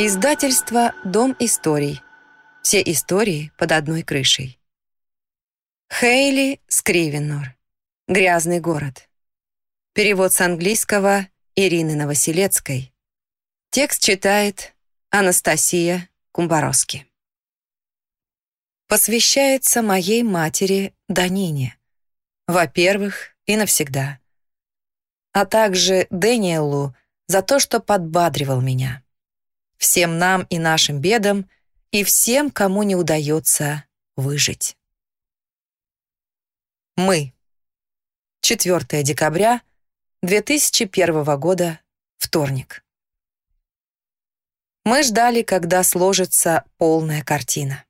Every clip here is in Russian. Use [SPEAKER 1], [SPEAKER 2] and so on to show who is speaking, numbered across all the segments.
[SPEAKER 1] Издательство «Дом историй». Все истории под одной крышей. Хейли Скривенор. «Грязный город». Перевод с английского Ирины Новоселецкой. Текст читает Анастасия Кумбороски. Посвящается моей матери Данине. Во-первых, и навсегда. А также Дэниелу за то, что подбадривал меня всем нам и нашим бедам, и всем, кому не удается выжить. Мы. 4 декабря 2001 года, вторник. Мы ждали, когда сложится полная картина.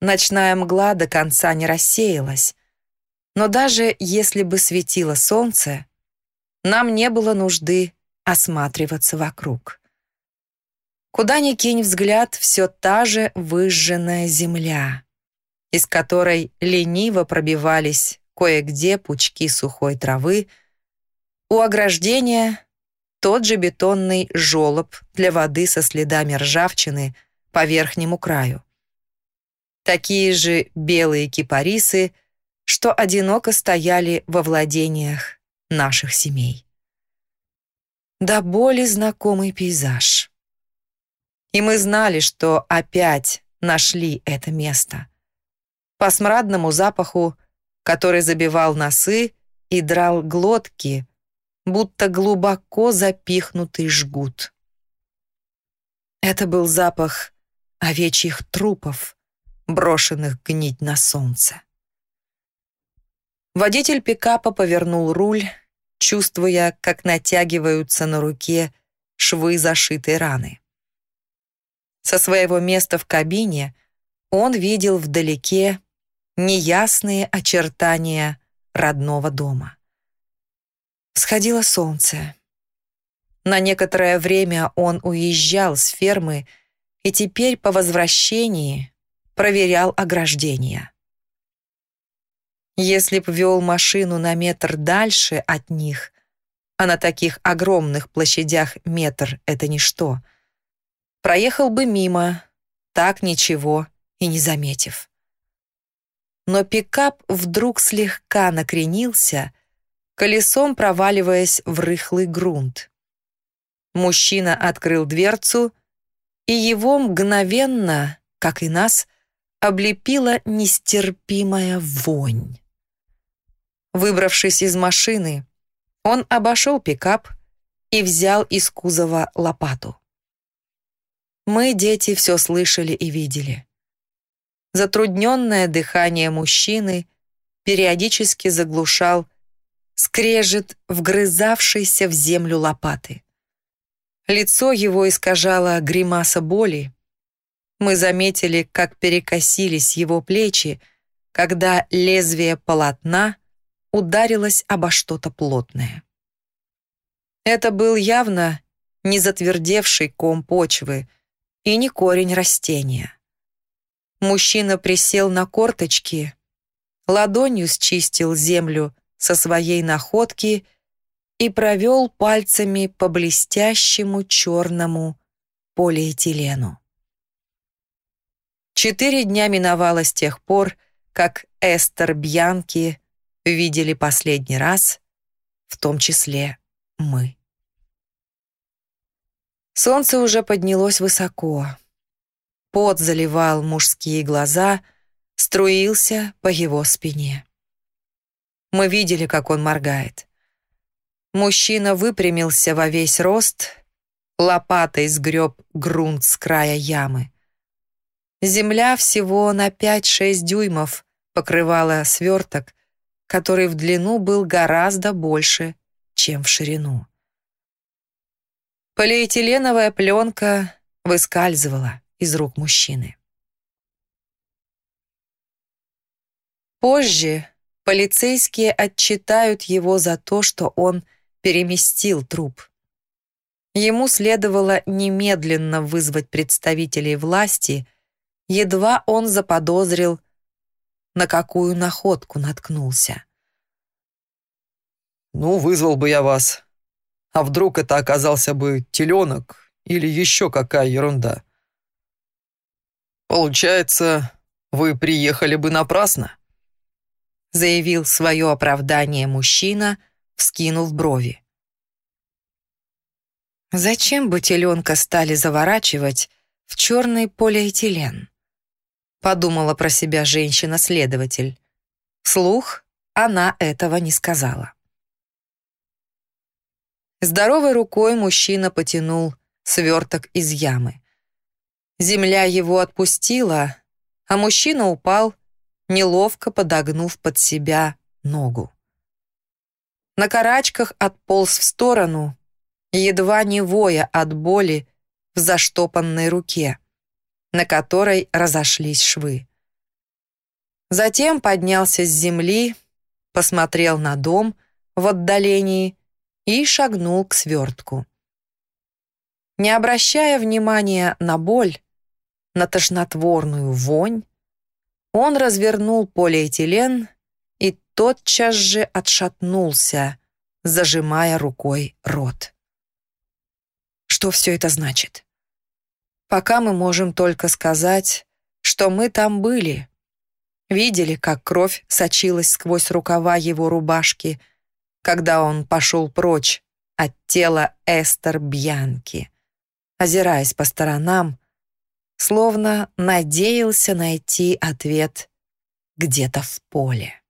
[SPEAKER 1] Ночная мгла до конца не рассеялась, но даже если бы светило солнце, нам не было нужды осматриваться вокруг. Куда ни кинь взгляд, все та же выжженная земля, из которой лениво пробивались кое-где пучки сухой травы, у ограждения тот же бетонный желоб для воды со следами ржавчины по верхнему краю. Такие же белые кипарисы, что одиноко стояли во владениях наших семей. Да более знакомый пейзаж. И мы знали, что опять нашли это место. По смрадному запаху, который забивал носы и драл глотки, будто глубоко запихнутый жгут. Это был запах овечьих трупов, брошенных гнить на солнце. Водитель пикапа повернул руль, чувствуя, как натягиваются на руке швы зашитой раны. Со своего места в кабине он видел вдалеке неясные очертания родного дома. Сходило солнце. На некоторое время он уезжал с фермы и теперь по возвращении проверял ограждения. Если б вел машину на метр дальше от них, а на таких огромных площадях метр — это ничто — проехал бы мимо, так ничего и не заметив. Но пикап вдруг слегка накренился, колесом проваливаясь в рыхлый грунт. Мужчина открыл дверцу, и его мгновенно, как и нас, облепила нестерпимая вонь. Выбравшись из машины, он обошел пикап и взял из кузова лопату. Мы, дети, все слышали и видели. Затрудненное дыхание мужчины периодически заглушал скрежет вгрызавшейся в землю лопаты. Лицо его искажало гримаса боли. Мы заметили, как перекосились его плечи, когда лезвие полотна ударилось обо что-то плотное. Это был явно не затвердевший ком почвы, и не корень растения. Мужчина присел на корточки, ладонью счистил землю со своей находки и провел пальцами по блестящему черному полиэтилену. Четыре дня миновало с тех пор, как Эстер Бьянки видели последний раз, в том числе мы. Солнце уже поднялось высоко. Пот заливал мужские глаза, струился по его спине. Мы видели, как он моргает. Мужчина выпрямился во весь рост, лопатой сгреб грунт с края ямы. Земля всего на 5-6 дюймов покрывала сверток, который в длину был гораздо больше, чем в ширину. Полиэтиленовая пленка выскальзывала из рук мужчины. Позже полицейские отчитают его за то, что он переместил труп. Ему следовало немедленно вызвать представителей власти, едва он заподозрил, на какую находку наткнулся.
[SPEAKER 2] «Ну, вызвал бы я вас», а вдруг это оказался бы теленок или еще какая ерунда. Получается, вы приехали бы напрасно,
[SPEAKER 1] заявил свое оправдание мужчина, вскинув брови. Зачем бы теленка стали заворачивать в черный полиэтилен? Подумала про себя женщина-следователь. Вслух она этого не сказала. Здоровой рукой мужчина потянул сверток из ямы. Земля его отпустила, а мужчина упал, неловко подогнув под себя ногу. На карачках отполз в сторону, едва не воя от боли в заштопанной руке, на которой разошлись швы. Затем поднялся с земли, посмотрел на дом в отдалении и шагнул к свертку. Не обращая внимания на боль, на тошнотворную вонь, он развернул полиэтилен и тотчас же отшатнулся, зажимая рукой рот. Что все это значит? Пока мы можем только сказать, что мы там были. Видели, как кровь сочилась сквозь рукава его рубашки, когда он пошел прочь от тела Эстер Бьянки озираясь по сторонам, словно надеялся найти ответ где-то в поле.